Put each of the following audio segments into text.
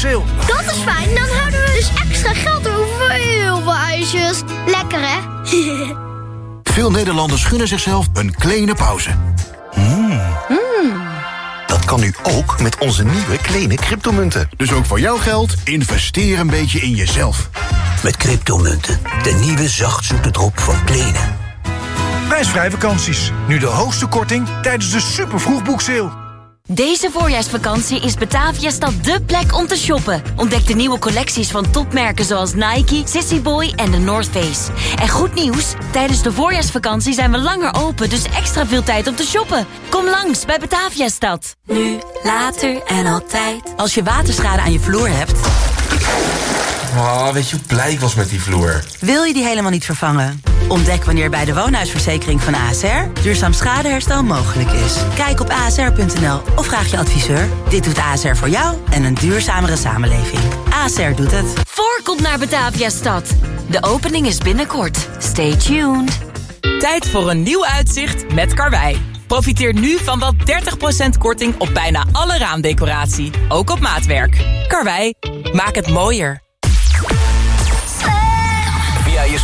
Dat is fijn, dan houden we dus extra geld over heel veel ijsjes. Lekker, hè? Veel Nederlanders gunnen zichzelf een kleine pauze. Dat kan nu ook met onze nieuwe kleine cryptomunten. Dus ook voor jouw geld, investeer een beetje in jezelf. Met cryptomunten, de nieuwe zachtzoete drop van Kleene. Prijsvrij vakanties. Nu de hoogste korting tijdens de super vroegboekseil. Deze voorjaarsvakantie is Bataviastad dé plek om te shoppen. Ontdek de nieuwe collecties van topmerken zoals Nike, Sissy Boy en de North Face. En goed nieuws, tijdens de voorjaarsvakantie zijn we langer open... dus extra veel tijd om te shoppen. Kom langs bij Bataviastad. Nu, later en altijd. Als je waterschade aan je vloer hebt... Oh, weet je hoe blij ik was met die vloer? Wil je die helemaal niet vervangen? Ontdek wanneer bij de woonhuisverzekering van ASR duurzaam schadeherstel mogelijk is. Kijk op asr.nl of vraag je adviseur. Dit doet ASR voor jou en een duurzamere samenleving. ASR doet het. Voorkomt naar Bataviastad. De opening is binnenkort. Stay tuned. Tijd voor een nieuw uitzicht met Karwei. Profiteer nu van wel 30% korting op bijna alle raamdecoratie. Ook op maatwerk. Karwei, maak het mooier.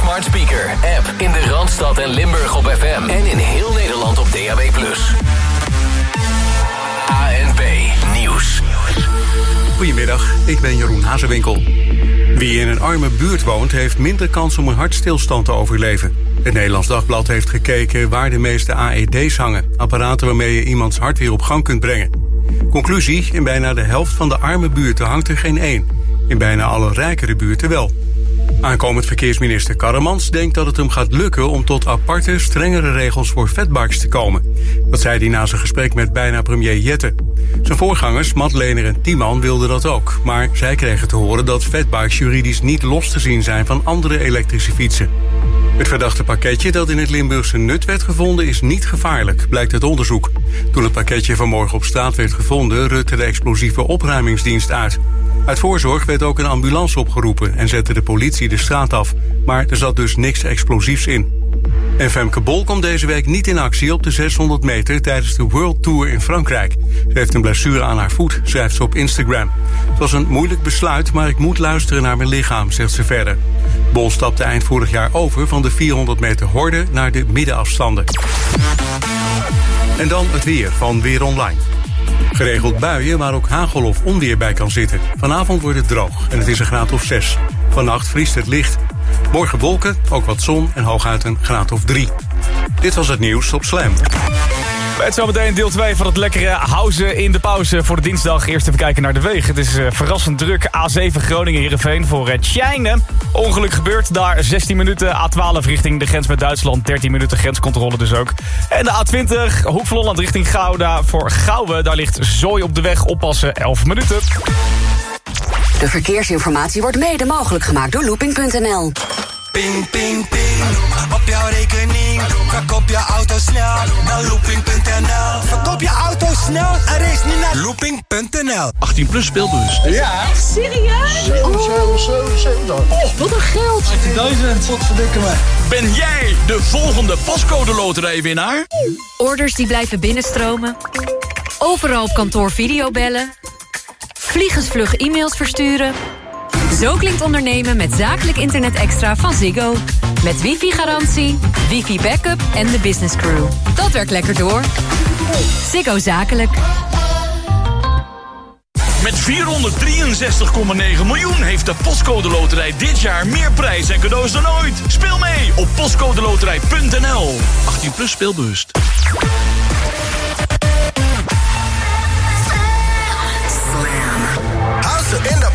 Smart speaker, app in de Randstad en Limburg op FM. En in heel Nederland op DAB+. ANP Nieuws. Goedemiddag, ik ben Jeroen Hazewinkel. Wie in een arme buurt woont, heeft minder kans om een hartstilstand te overleven. Het Nederlands Dagblad heeft gekeken waar de meeste AED's hangen. Apparaten waarmee je iemands hart weer op gang kunt brengen. Conclusie, in bijna de helft van de arme buurten hangt er geen één. In bijna alle rijkere buurten wel. Aankomend verkeersminister Karremans denkt dat het hem gaat lukken om tot aparte, strengere regels voor fatbikes te komen. Dat zei hij na zijn gesprek met bijna premier Jette. Zijn voorgangers, Madlener en Tiemann, wilden dat ook. Maar zij kregen te horen dat fatbikes juridisch niet los te zien zijn van andere elektrische fietsen. Het verdachte pakketje dat in het Limburgse Nut werd gevonden is niet gevaarlijk, blijkt uit onderzoek. Toen het pakketje vanmorgen op straat werd gevonden, rutte de explosieve opruimingsdienst uit. Uit voorzorg werd ook een ambulance opgeroepen en zette de politie de straat af. Maar er zat dus niks explosiefs in. En Femke Bol komt deze week niet in actie op de 600 meter tijdens de World Tour in Frankrijk. Ze heeft een blessure aan haar voet, schrijft ze op Instagram. Het was een moeilijk besluit, maar ik moet luisteren naar mijn lichaam, zegt ze verder. Bol stapte eind vorig jaar over van de 400 meter horde naar de middenafstanden. En dan het weer van Weer Online. Geregeld buien waar ook hagel of onweer bij kan zitten. Vanavond wordt het droog en het is een graad of 6. Vannacht vriest het licht. Morgen wolken, ook wat zon en hooguit een graad of 3. Dit was het nieuws op Slam. Het zometeen deel 2 van het lekkere housen in de pauze voor de dinsdag. Eerst even kijken naar de wegen. Het is uh, verrassend druk. A7 Groningen-Heerenveen voor het Tjijnen. Ongeluk gebeurt daar 16 minuten. A12 richting de grens met Duitsland. 13 minuten grenscontrole dus ook. En de A20 Hoek van Holland richting Gouda voor Gouwen. Daar ligt zooi op de weg. Oppassen 11 minuten. De verkeersinformatie wordt mede mogelijk gemaakt door looping.nl. Ping, ping, ping. Op jouw rekening. Verkoop je auto snel naar looping.nl. Verkoop je auto snel en race niet naar looping.nl. 18 plus speelbus. Ja. Echt serieus? 7, 7, 7, 7 Oh, wat een geld. 18.000. Wat verdikken me. Ben jij de volgende pascode loterijwinnaar? Orders die blijven binnenstromen. Overal op kantoor videobellen. Vliegensvlug e-mails versturen. Zo klinkt ondernemen met zakelijk internet extra van Ziggo. Met wifi-garantie, wifi-backup en de business crew. Dat werkt lekker door. Ziggo Zakelijk. Met 463,9 miljoen heeft de Postcode Loterij dit jaar meer prijs en cadeaus dan ooit. Speel mee op postcodeloterij.nl. 18 plus speelbewust. House in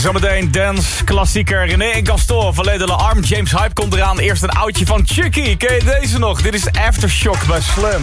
Zometeen dance klassieker René en Gaston van Ledele Arm. James Hype komt eraan. Eerst een oudje van Chucky. Ken je deze nog? Dit is Aftershock bij Slam.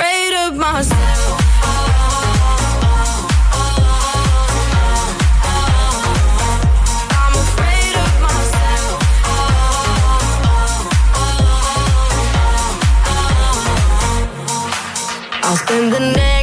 afraid of myself. I'll spend the night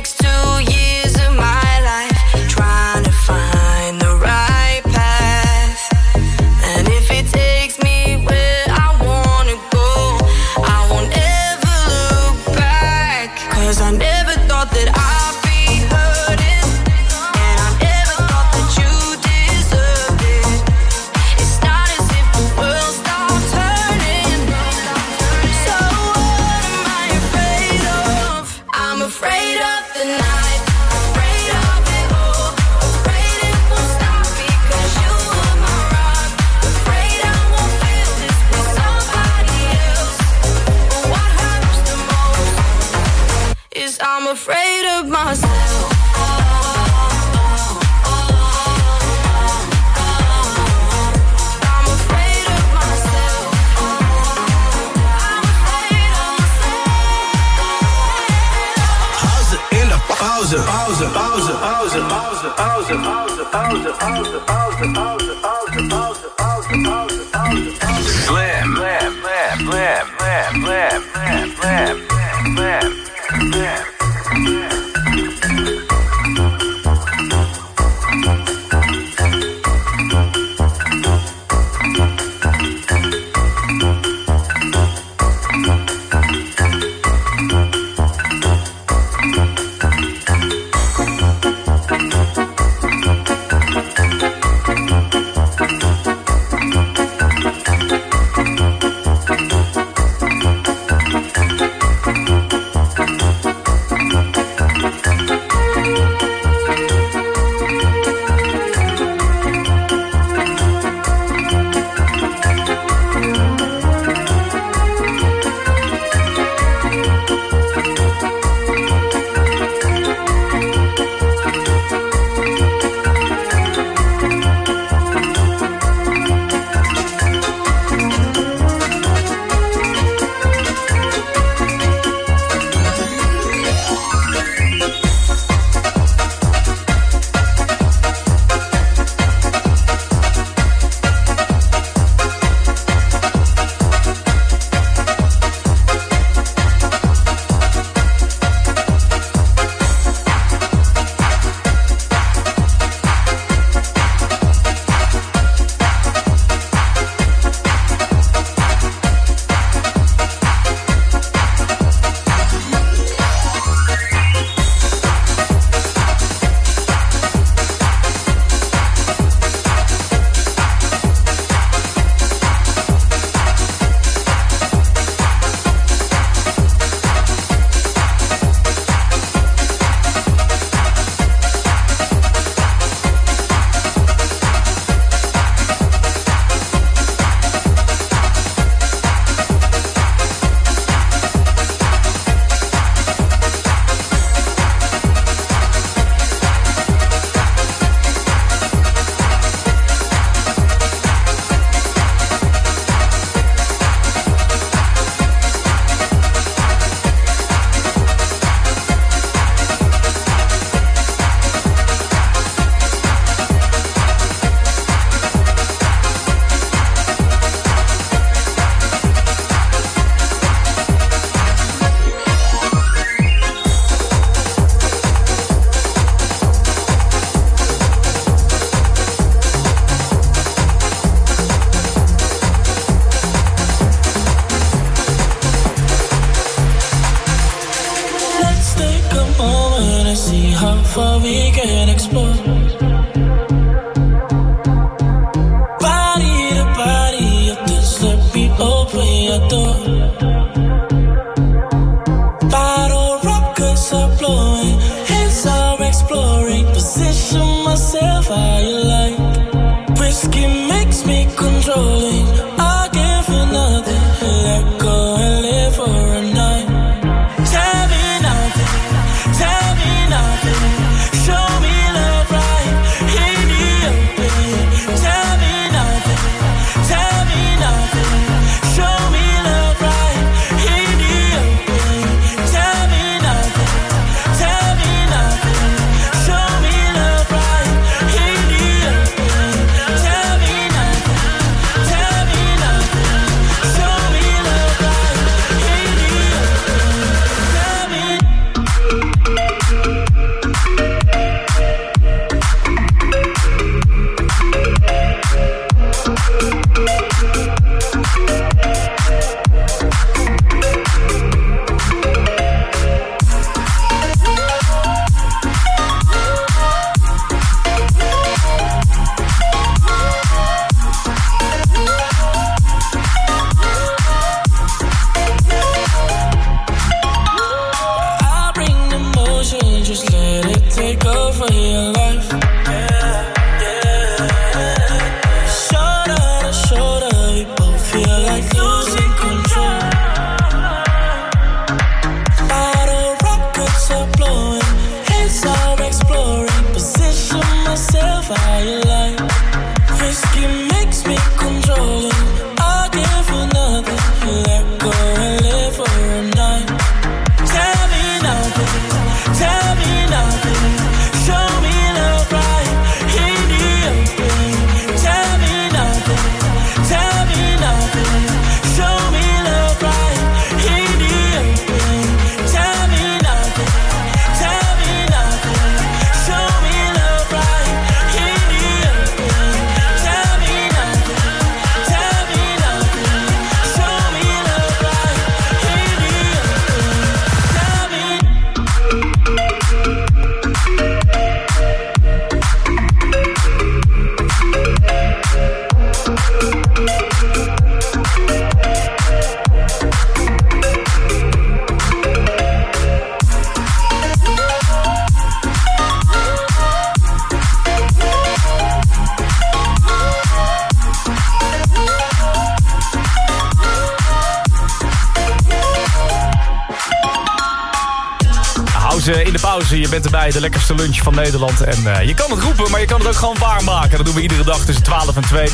bent de lekkerste lunch van Nederland. En eh, je kan het roepen, maar je kan het ook gewoon waarmaken. Dat doen we iedere dag tussen 12 en 2.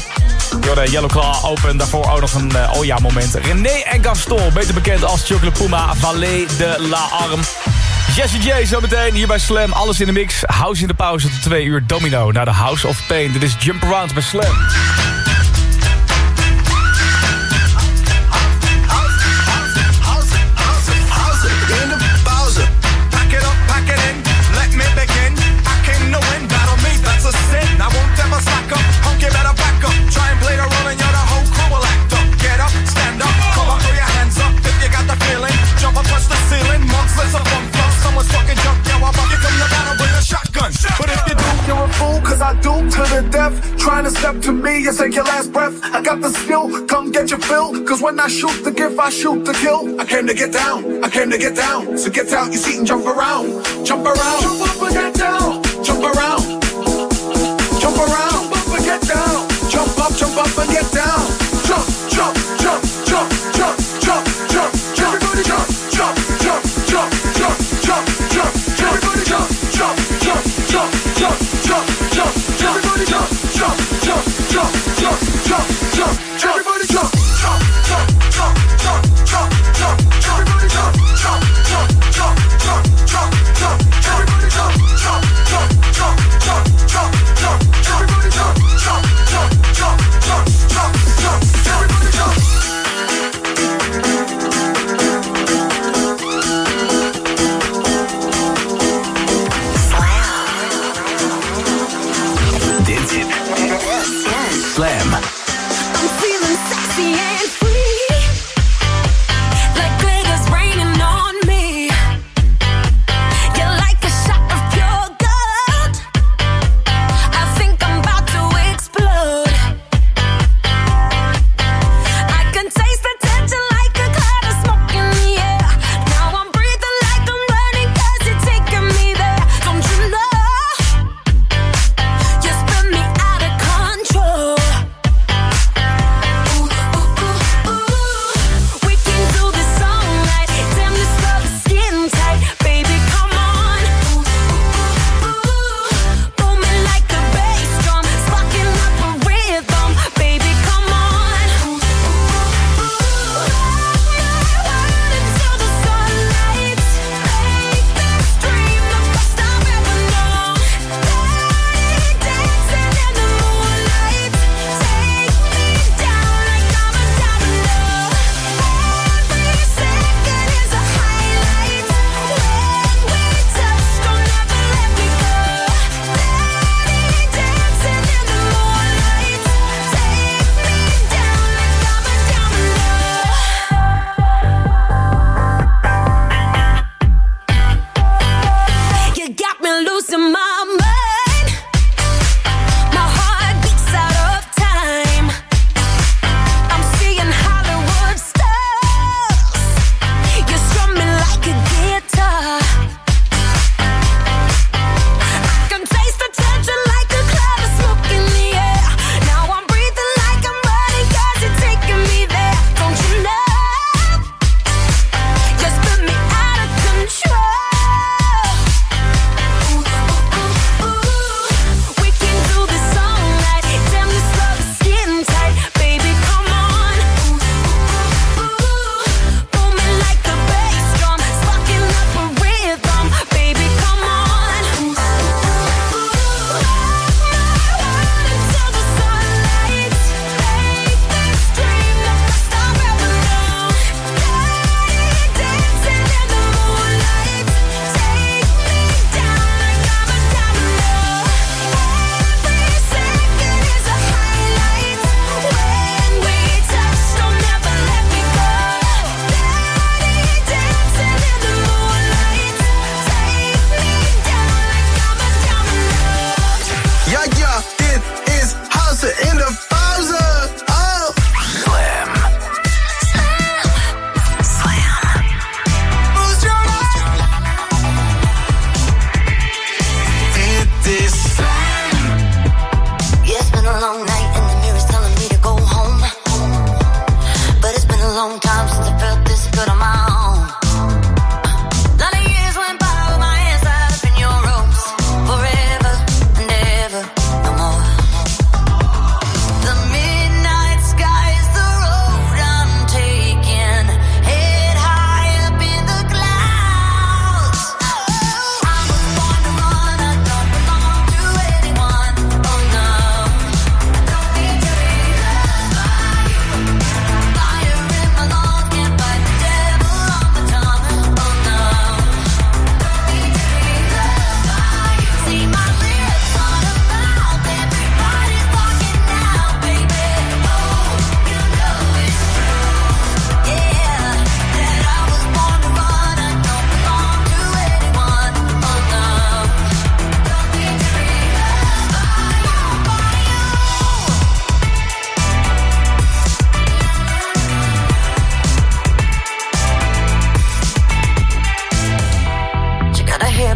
Jorden Yellow Claw open, daarvoor ook nog een eh, oh ja moment. René en Gaston, beter bekend als Chocolate Puma, Valet de la Arme. Jesse J zometeen hier bij Slam. Alles in de mix. House in de pauze tot 2 uur. Domino naar de House of Pain. Dit is Jump Around bij Slam. step to me and take your last breath. I got the skill, come get your fill. Cause when I shoot the gift, I shoot the kill. I came to get down, I came to get down. So get out your seat and jump around. Jump around. Jump up and get down. Jump around.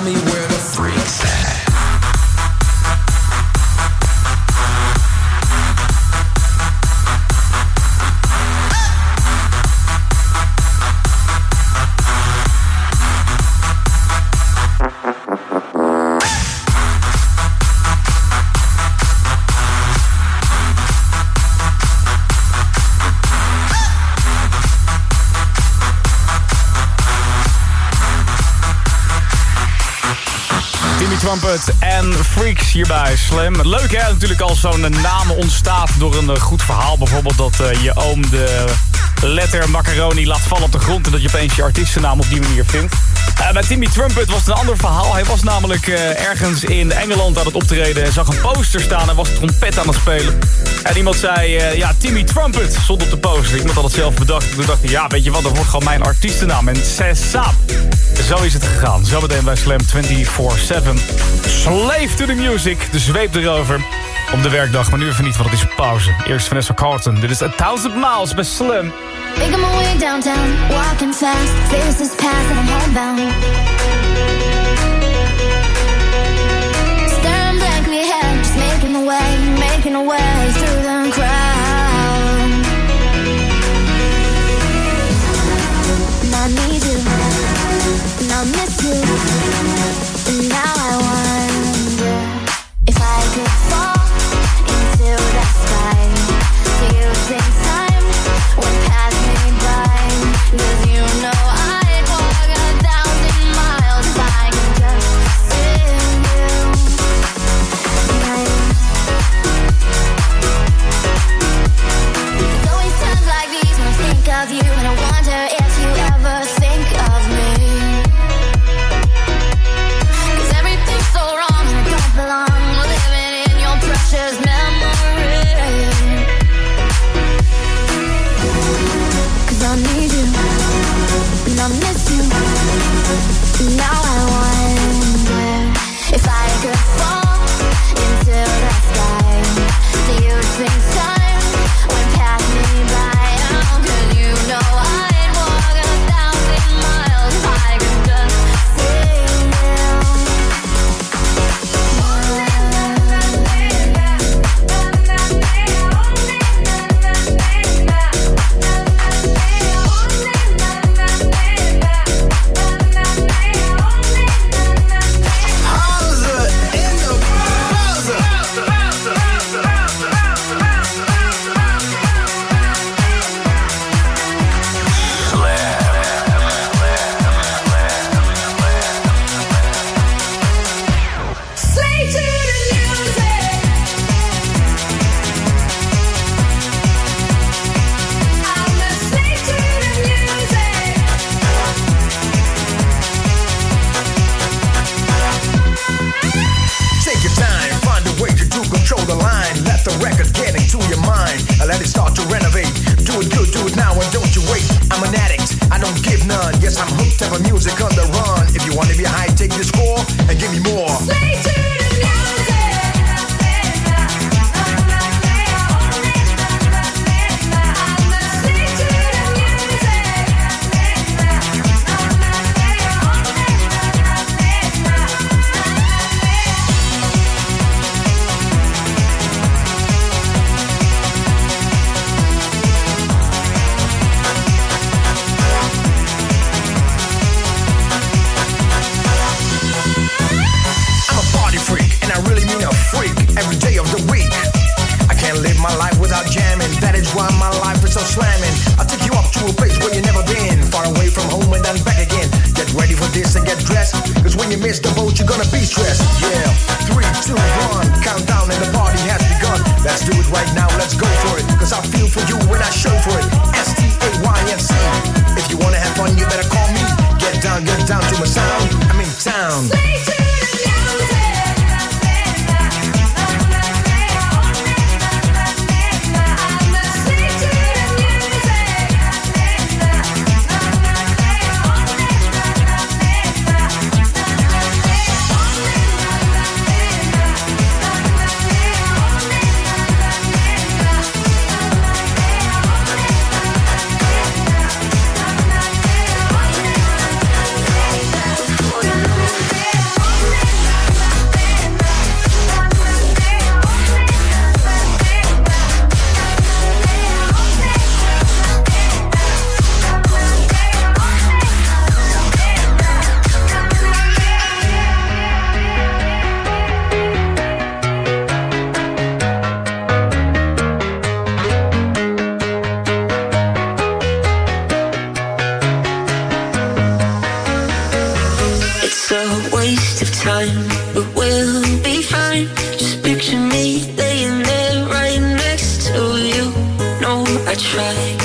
Tell me where Hierbij Slam. Leuk hè, natuurlijk als zo'n naam ontstaat door een eh, goed verhaal. Bijvoorbeeld dat eh, je oom de letter macaroni laat vallen op de grond... en dat je opeens je artiestennaam op die manier vindt. Eh, bij Timmy Trumpet was het een ander verhaal. Hij was namelijk eh, ergens in Engeland aan het optreden... en zag een poster staan en was trompet aan het spelen. En iemand zei, eh, ja, Timmy Trumpet stond op de poster. Iemand had het zelf bedacht. Toen dacht ik, ja, weet je wat, dat wordt gewoon mijn artiestennaam. En Sesap. Zo is het gegaan. Zometeen bij Slam 24-7. Slave to the music. De zweep erover. Op de werkdag, maar nu even niet, want het is pauze. Eerst Vanessa Carlton. Dit is A Thousand Miles bij Slam. Making my way downtown, walking fast, faces past and I'm homebound. Staring blankly ahead, just making my way, making a way I try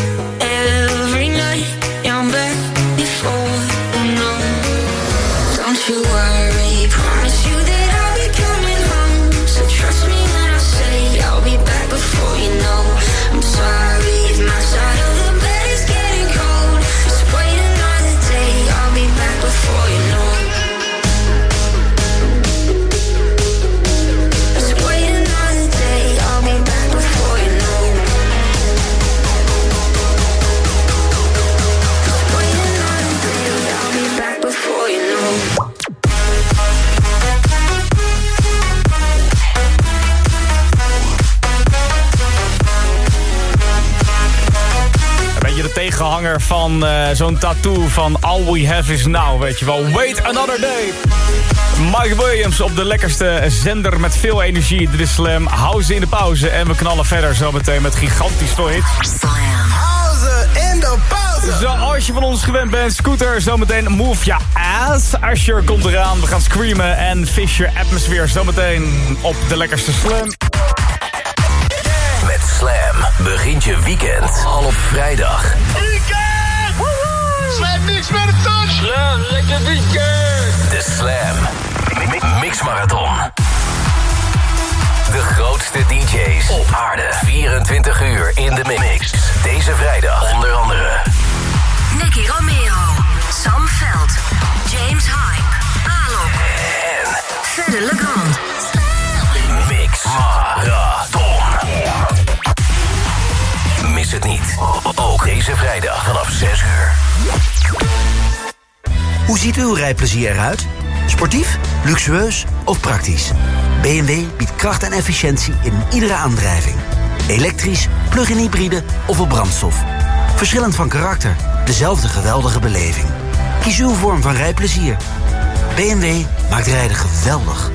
van eh, zo'n tattoo van All We Have Is Now, weet je wel. Wait Another Day. Mike Williams op de lekkerste zender met veel energie. Dit is Slam. Hou ze in de pauze en we knallen verder zometeen met gigantisch veel hits. In de pauze. Zoals je van ons gewend bent, Scooter, zometeen Move Ya Ass. Usher komt eraan, we gaan screamen en Fisher Atmosphere zometeen op de lekkerste Slam. Met Slam begint je weekend al op vrijdag. Weekend! Slam niks met een touch! Slam, lekker weekend! De Slam Mi- Mix Marathon. De grootste DJ's op aarde. 24 uur in de mix. Deze vrijdag onder andere Nicky Romero, Sam Veld, James Hype, Alok en Fede Legrand. Mix Marathon. Mis het niet. Ook deze vrijdag vanaf 6 uur. Hoe ziet uw rijplezier eruit? Sportief, luxueus of praktisch? BMW biedt kracht en efficiëntie in iedere aandrijving. Elektrisch, plug-in hybride of op brandstof. Verschillend van karakter, dezelfde geweldige beleving. Kies uw vorm van rijplezier. BMW maakt rijden geweldig.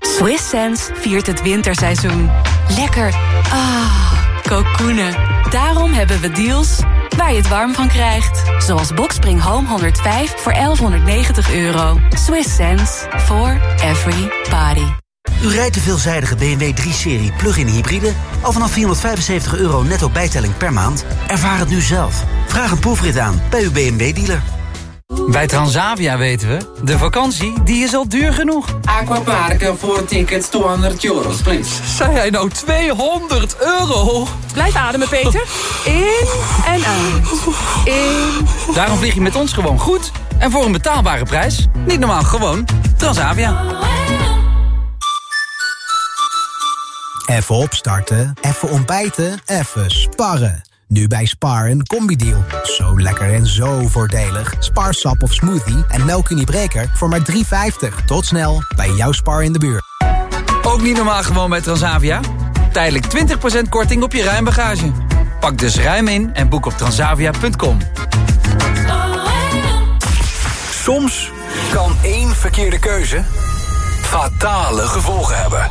Swiss Sense viert het winterseizoen. Lekker. Ah, kokoenen. Daarom hebben we deals waar je het warm van krijgt. Zoals Boxspring Home 105 voor 1190 euro. Swiss Sense for every body. U rijdt de veelzijdige BMW 3-serie plug-in hybride... al vanaf 475 euro netto bijtelling per maand? Ervaar het nu zelf. Vraag een proefrit aan bij uw BMW-dealer. Bij Transavia weten we, de vakantie die is al duur genoeg. Aquaparken voor tickets 200 euros, please. Zei hij nou 200 euro? Blijf ademen, Peter. In en uit. In. Daarom vlieg je met ons gewoon goed. En voor een betaalbare prijs. Niet normaal, gewoon Transavia. Even opstarten, even ontbijten, even sparren. Nu bij Spar een combi-deal. Zo lekker en zo voordelig. Spar sap of smoothie en melkuniebreker voor maar 3,50. Tot snel bij jouw Spar in de buurt. Ook niet normaal gewoon bij Transavia. Tijdelijk 20% korting op je ruimbagage. Pak dus ruim in en boek op transavia.com. Soms kan één verkeerde keuze fatale gevolgen hebben.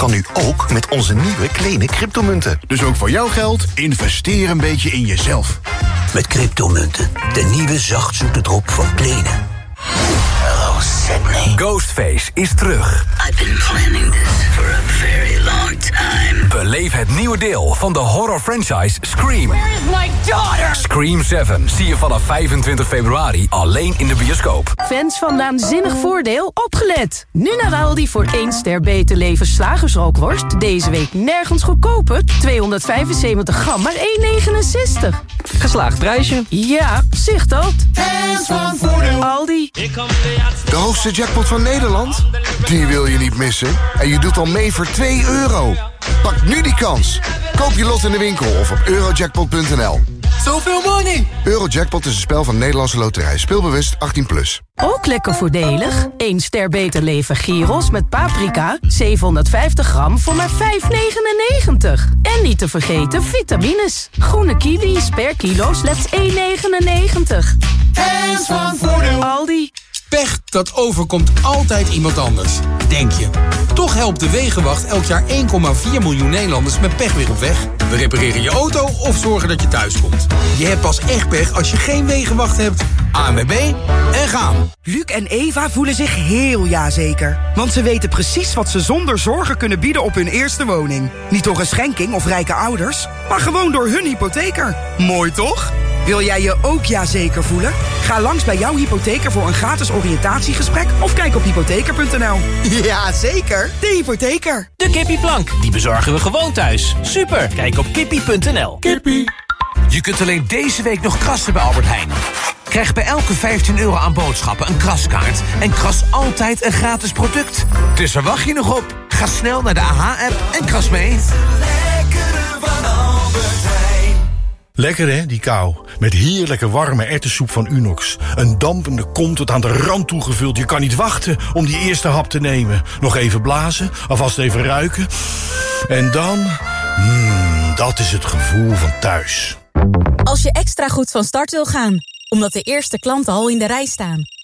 Dat kan nu ook met onze nieuwe kleine cryptomunten. Dus ook voor jouw geld, investeer een beetje in jezelf. Met cryptomunten, de nieuwe zachtzoete drop van Kleene. Hello Sydney. Ghostface is terug. I've been planning this very long time. Beleef het nieuwe deel van de horror franchise Scream. Where is my daughter? Scream 7 zie je vanaf 25 februari alleen in de bioscoop. Fans van Naanzinnig Voordeel, opgelet! Nu naar Aldi voor 1 ster beter leven slagersrookworst. Deze week nergens goedkoper. 275 gram, maar 1,69. Geslaagd prijsje. Ja, zicht dat. Fans van Voordeel. Aldi. De hoogste jackpot van Nederland? Die wil je niet missen. En je doet al mee voor 2 euro. Pak nu die kans. Koop je lot in de winkel of op eurojackpot.nl. Zoveel money! Eurojackpot is een spel van Nederlandse Loterij. Speelbewust 18+. Plus. Ook lekker voordelig. 1 ster beter leven gyros met paprika. 750 gram voor maar 5,99. En niet te vergeten vitamines. Groene kiwis per kilo slechts 1,99. Fans van Voordeel. Aldi. Pech, dat overkomt altijd iemand anders. Denk je. Toch helpt de Wegenwacht elk jaar 1,4 miljoen Nederlanders met pech weer op weg. We repareren je auto of zorgen dat je thuis komt. Je hebt pas echt pech als je geen Wegenwacht hebt. ANWB en gaan. Luc en Eva voelen zich heel jazeker. Want ze weten precies wat ze zonder zorgen kunnen bieden op hun eerste woning. Niet door een schenking of rijke ouders, maar gewoon door hun hypotheker. Mooi toch? Wil jij je ook jazeker voelen? Ga langs bij jouw hypotheker voor een gratis oriëntatiegesprek... of kijk op hypotheker.nl. Ja, zeker. De hypotheker. De kippieplank, die bezorgen we gewoon thuis. Super, kijk op kippie.nl. Kippie. Je kunt alleen deze week nog krassen bij Albert Heijn. Krijg bij elke 15 euro aan boodschappen een kraskaart... en kras altijd een gratis product. Dus waar wacht je nog op? Ga snel naar de AH-app en kras mee. Lekker hè, die kou. Met heerlijke warme erwtensoep van Unox. Een dampende kom tot aan de rand toegevuld. Je kan niet wachten om die eerste hap te nemen. Nog even blazen, alvast even ruiken. En dan... Mmm, dat is het gevoel van thuis. Als je extra goed van start wil gaan, omdat de eerste klanten al in de rij staan...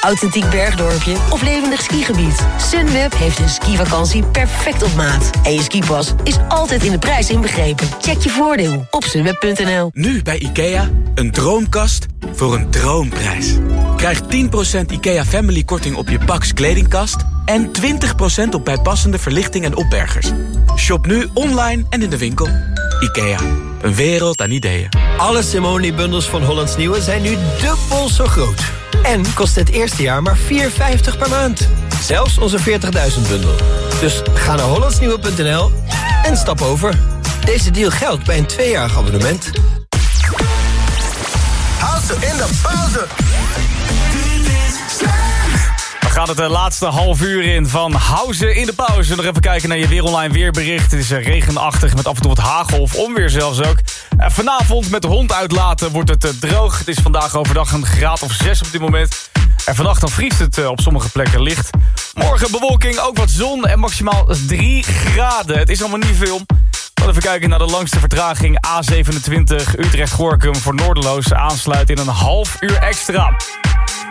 Authentiek bergdorpje of levendig skigebied. Sunweb heeft een skivakantie perfect op maat. En je skipas is altijd in de prijs inbegrepen. Check je voordeel op sunweb.nl. Nu bij IKEA, een droomkast voor een droomprijs. Krijg 10% IKEA Family korting op je Pax kledingkast... en 20% op bijpassende verlichting en opbergers. Shop nu online en in de winkel. IKEA, een wereld aan ideeën. Alle Simone-bundels van Hollands Nieuwe zijn nu dubbel zo groot. En kost het eerste jaar maar 4,50 per maand. Zelfs onze 40.000 bundel. Dus ga naar hollandsnieuwe.nl en stap over. Deze deal geldt bij een tweejarig abonnement. Hou ze in de pauze. We gaan het de laatste half uur in van Houzen in de pauze. Nog even kijken naar je weer online weerbericht. Het is eh, regenachtig met af en toe wat hagel of onweer zelfs ook. En vanavond met de hond uitlaten wordt het eh, droog. Het is vandaag overdag een graad of 6 op dit moment. En vannacht dan vriest het eh, op sommige plekken licht. Morgen bewolking, ook wat zon en maximaal 3 graden. Het is allemaal niet veel. We even kijken naar de langste vertraging. A27 Utrecht-Gorkum voor Noorderloos aansluit in een half uur extra.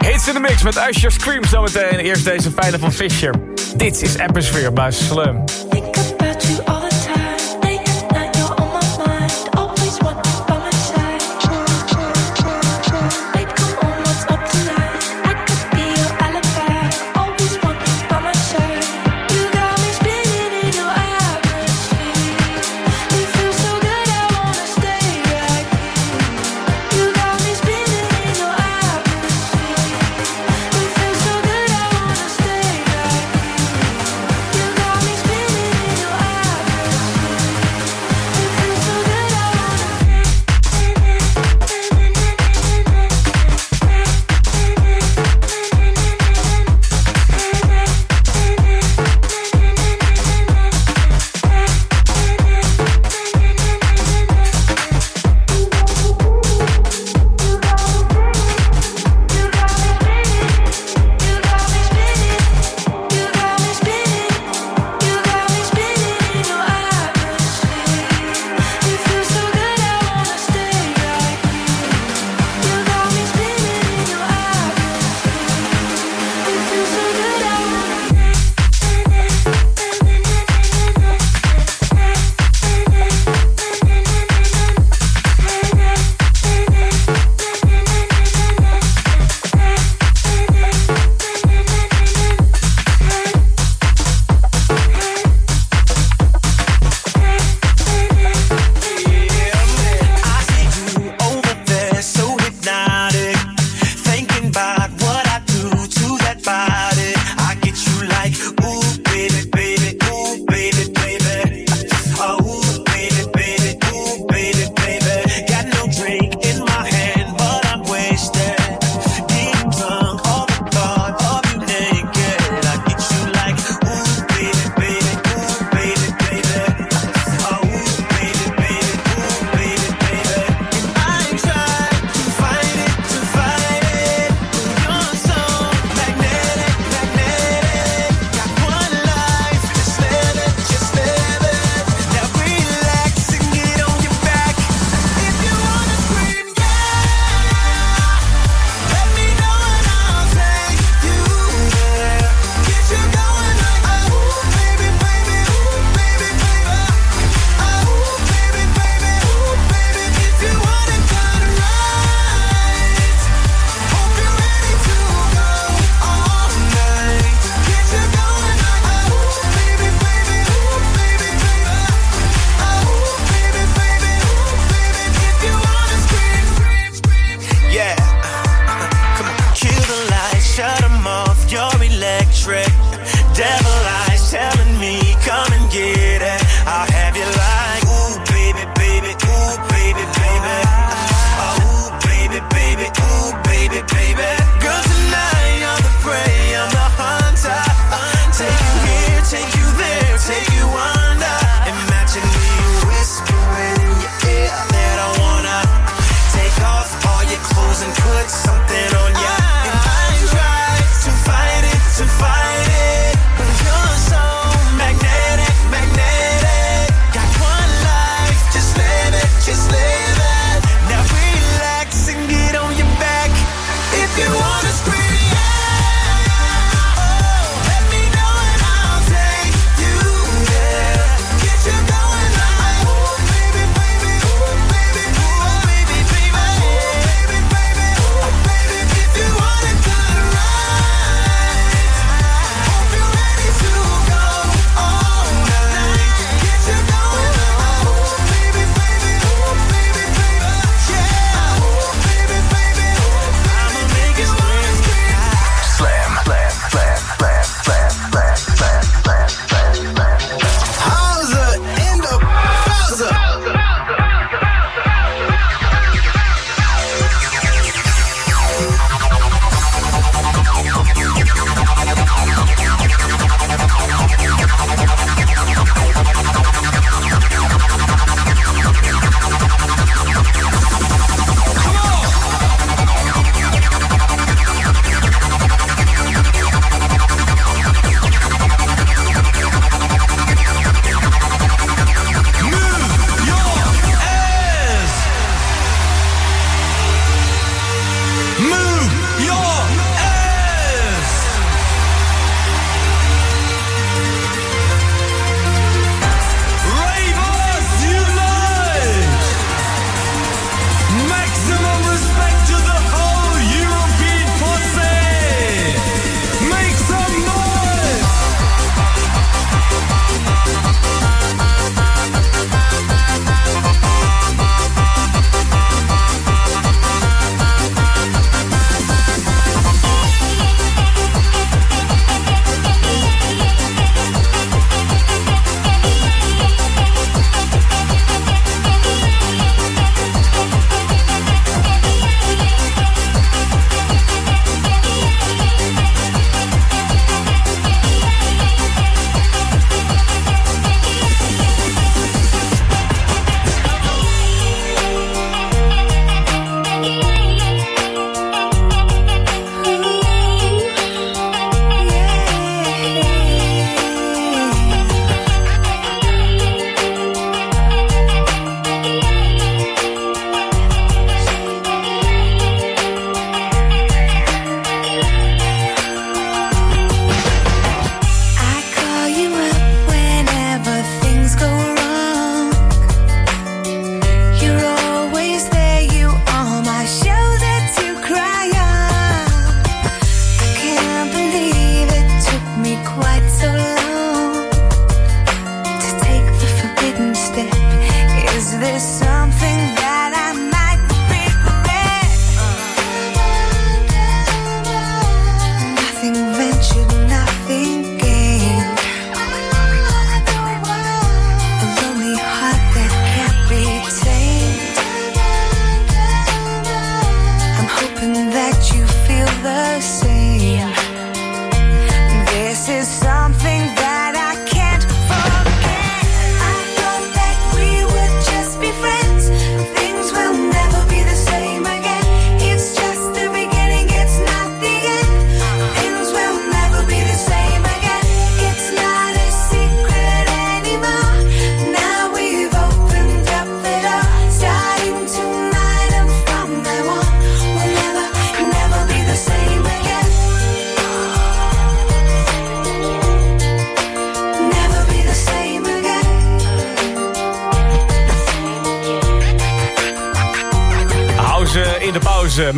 Hits in the mix met Usher Scream zometeen. Eerst deze fijne van Fisher. Dit is Atmosphere bij Slum.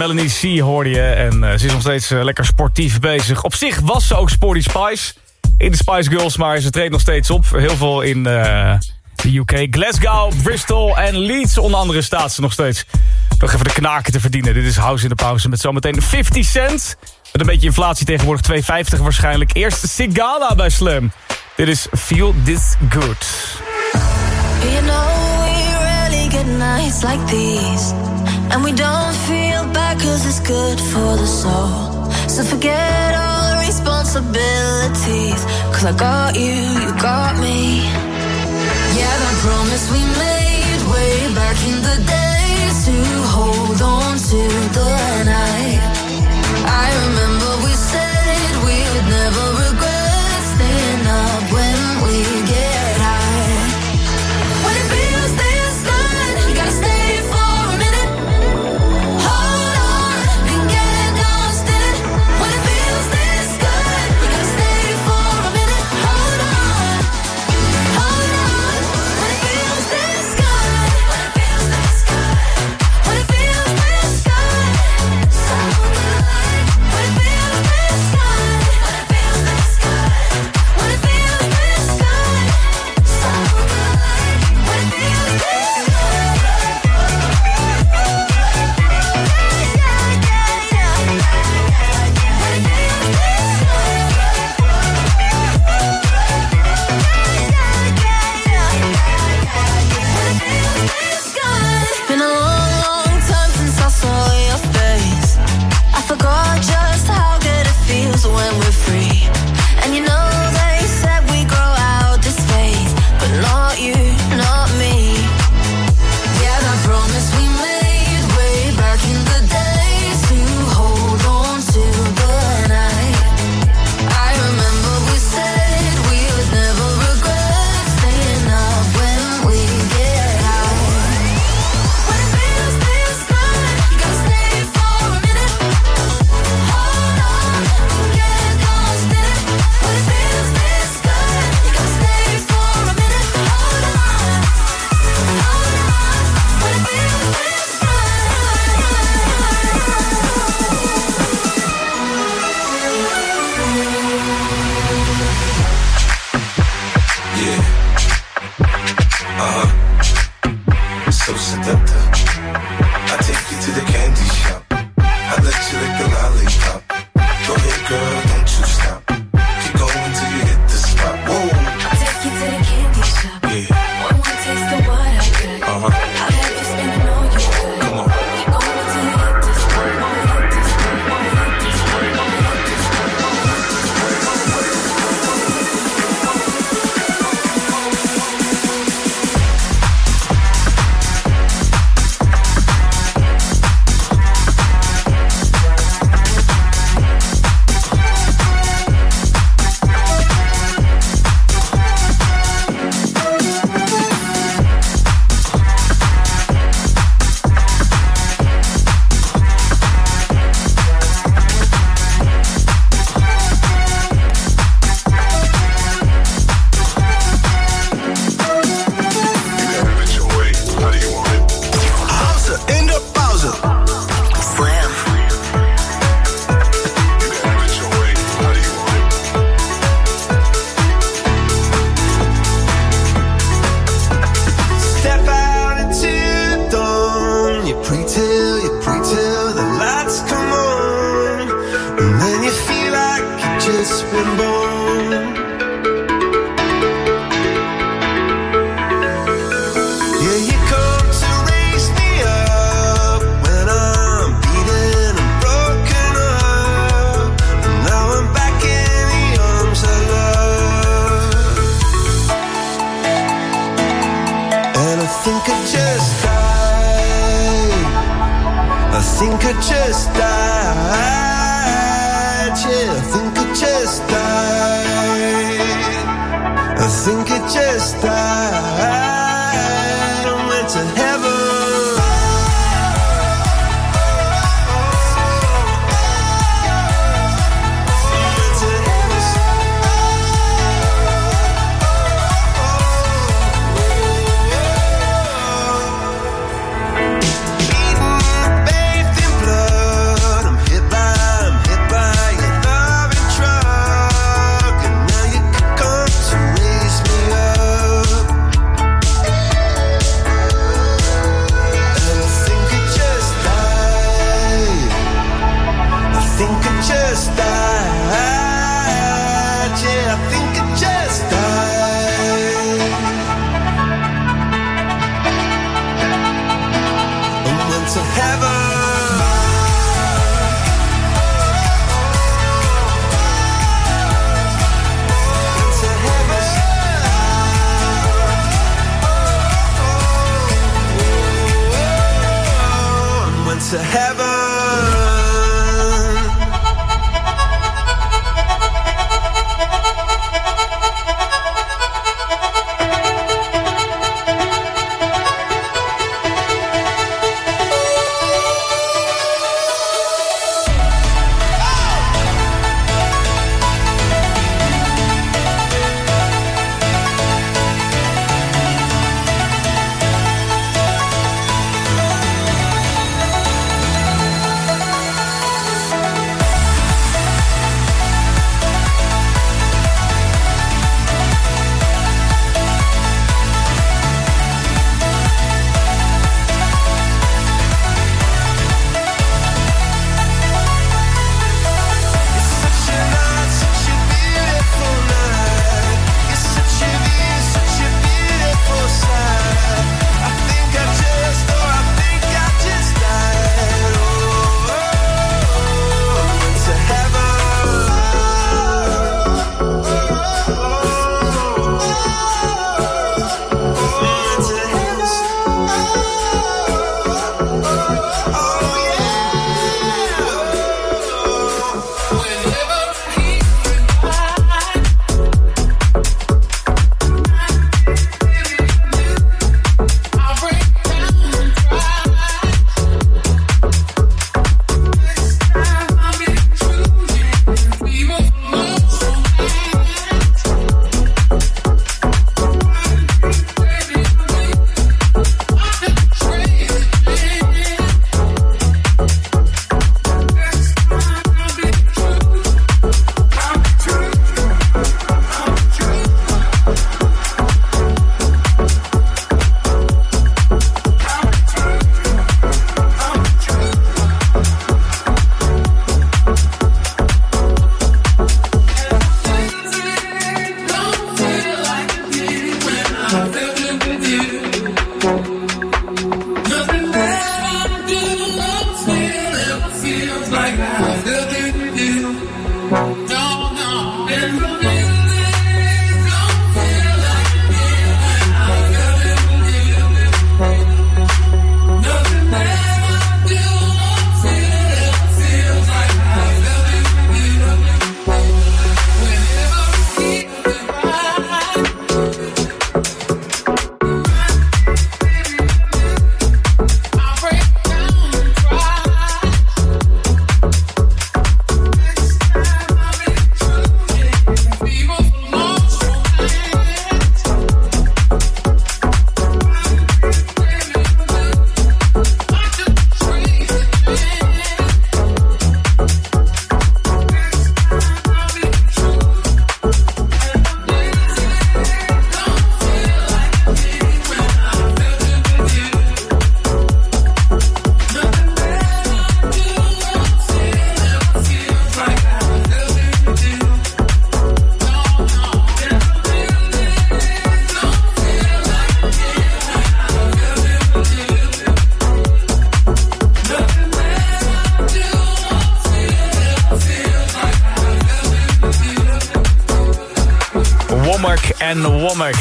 Melanie C hoorde je. En eh, ze is nog steeds eh, lekker sportief bezig. Op zich was ze ook Sporty Spice in de Spice Girls. Maar ze treedt nog steeds op. Heel veel in eh, de UK. Glasgow, Bristol en Leeds onder andere staat ze nog steeds. Nog even de knaken te verdienen. Dit is House in de Pauze met zometeen 50 cent. Met een beetje inflatie tegenwoordig 2,50 waarschijnlijk. eerste Sigala bij Slam. Dit is Feel This Good. You know we really get nights like these. And we don't feel cause it's good for the soul. So forget all the responsibilities, cause I got you, you got me. Yeah, that promise we made way back in the day to hold on to the night.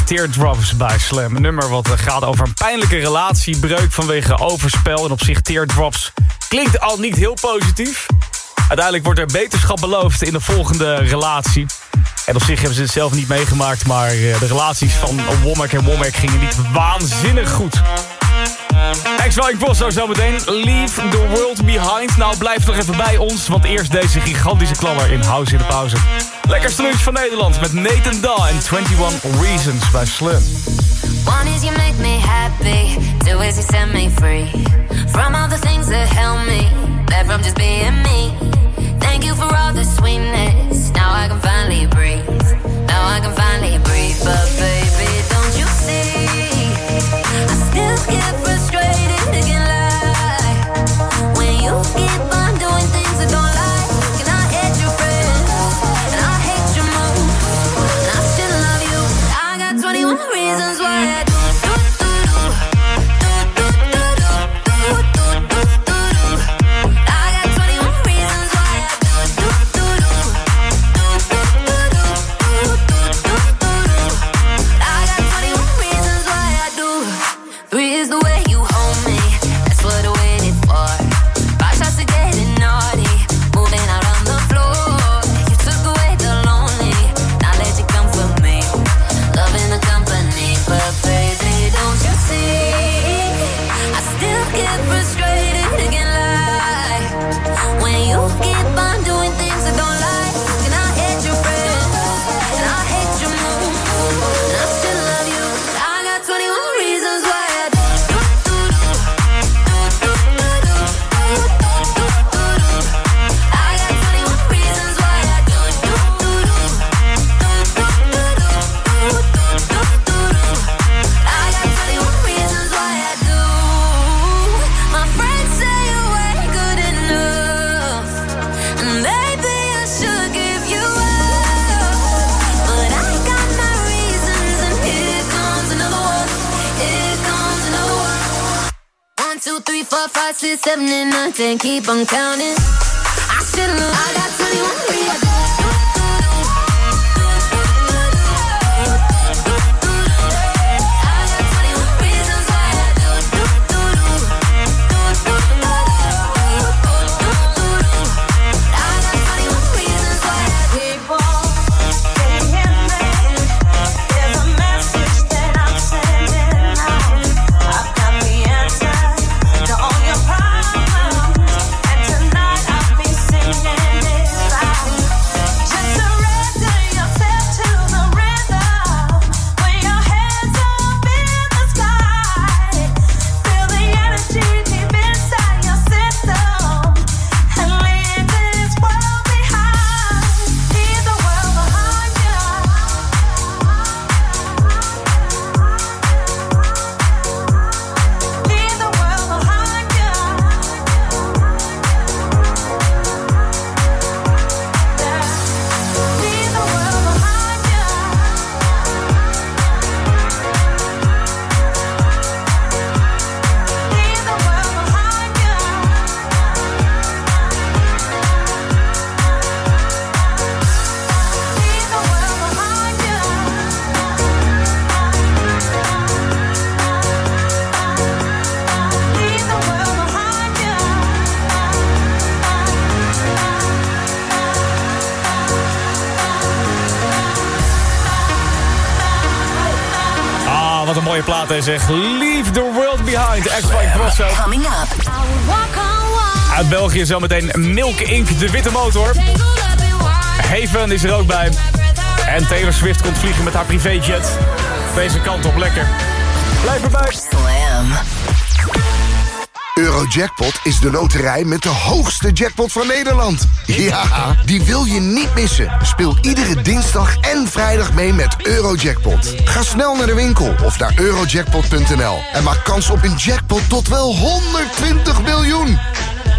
Teardrops bij Slam. Een nummer wat eh, gaat over een pijnlijke relatiebreuk vanwege overspel. En op zich Teardrops klinkt al niet heel positief. Uiteindelijk wordt er beterschap beloofd in de volgende relatie. En op zich hebben ze het zelf niet meegemaakt... maar eh, de relaties van Womack en Womack gingen niet waanzinnig goed. Ex-Wijk Bosso zometeen. Leave the world behind. Nou, blijf nog even bij ons, want eerst deze gigantische klammer in House in de Pauze. Lekkerste lunch van Nederland met Nathan Daw en 21 Reasons bij Slim. One is you make me happy, two is you set me free from all the things that help me, back from just being me. Thank you for all the sweetness. Now I can finally breathe. Now I can finally breathe. But baby, don't you see? I still get plaat hè zeg. Leave the world behind. Grosso. Coming up. Uit België zometeen Milk Inc. De witte motor. Haven is er ook bij. En Taylor Swift komt vliegen met haar privéjet. Deze kant op, lekker. Blijf erbij. Slam. Eurojackpot is de loterij met de hoogste jackpot van Nederland. Ja, die wil je niet missen. Speel iedere dinsdag en vrijdag mee met Eurojackpot. Ga snel naar de winkel of naar eurojackpot.nl en maak kans op een jackpot tot wel 120 miljoen.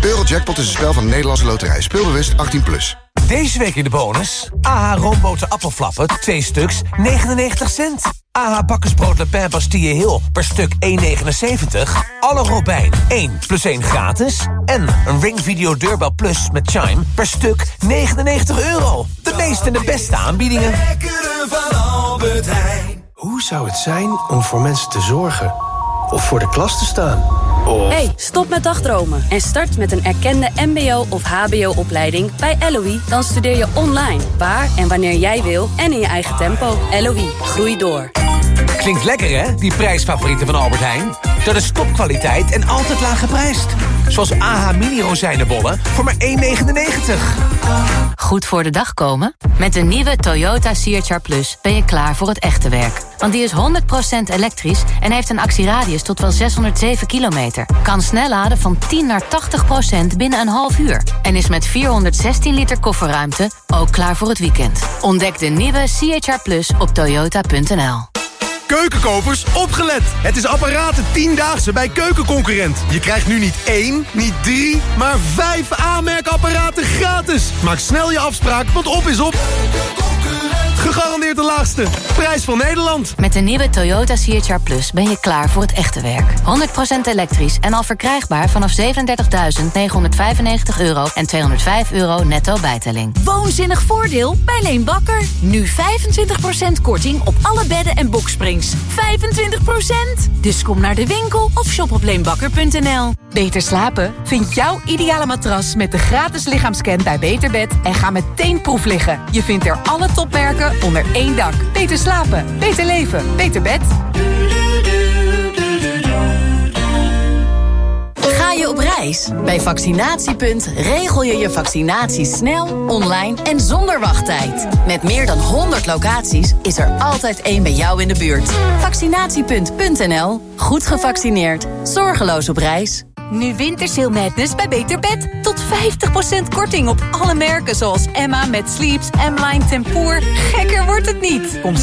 Eurojackpot is een spel van de Nederlandse loterij. Speelbewust 18+. Plus. Deze week in de bonus. AH roomboten appelflappen, 2 stuks, 99 cent. AH bakkersbrood Le Pen Bastille Hill per stuk 1,79. Alle Robijn 1 plus 1 gratis. En een Ring Video Deurbel Plus met Chime per stuk 99 euro. De meeste en de beste aanbiedingen. van Albert Heijn. Hoe zou het zijn om voor mensen te zorgen? Of voor de klas te staan? Of... Hey, stop met dagdromen en start met een erkende mbo- of hbo-opleiding bij LOE. Dan studeer je online, waar en wanneer jij wil en in je eigen tempo. LOE, groei door. Klinkt lekker hè, die prijsfavorieten van Albert Heijn? Dat is topkwaliteit en altijd laag geprijsd. Zoals AH Mini rozijnenbollen voor maar 1,99. Goed voor de dag komen? Met de nieuwe Toyota CHR Plus ben je klaar voor het echte werk. Want die is 100% elektrisch en heeft een actieradius tot wel 607 kilometer. Kan snel laden van 10 naar 80% binnen een half uur. En is met 416 liter kofferruimte ook klaar voor het weekend. Ontdek de nieuwe CHR Plus op toyota.nl. Keukenkopers, opgelet! Het is apparaten 10-daagse bij Keukenconcurrent. Je krijgt nu niet één, niet drie, maar vijf aanmerkapparaten gratis. Maak snel je afspraak, want op is op. Gegarandeerd de laagste. Prijs van Nederland. Met de nieuwe Toyota CHR Plus ben je klaar voor het echte werk. 100% elektrisch en al verkrijgbaar vanaf 37.995 euro en 205 euro netto bijtelling. Woonzinnig voordeel bij Leen Bakker. Nu 25% korting op alle bedden en boksprings. 25%! Dus kom naar de winkel of shop op leenbakker.nl. Beter slapen? Vind jouw ideale matras met de gratis lichaamscan bij Beterbed en ga meteen proef liggen. Je vindt er alle topmerken onder één dak. Beter slapen, beter leven, beter bed. Ga je op reis? Bij Vaccinatiepunt regel je je vaccinatie snel, online en zonder wachttijd. Met meer dan 100 locaties is er altijd één bij jou in de buurt. Vaccinatiepunt.nl. Goed gevaccineerd. Zorgeloos op reis. Nu Wintersail Madness bij Beter Bed. Tot 50% korting op alle merken zoals Emma met Sleeps, M-Line Tempoor. Gekker wordt het niet.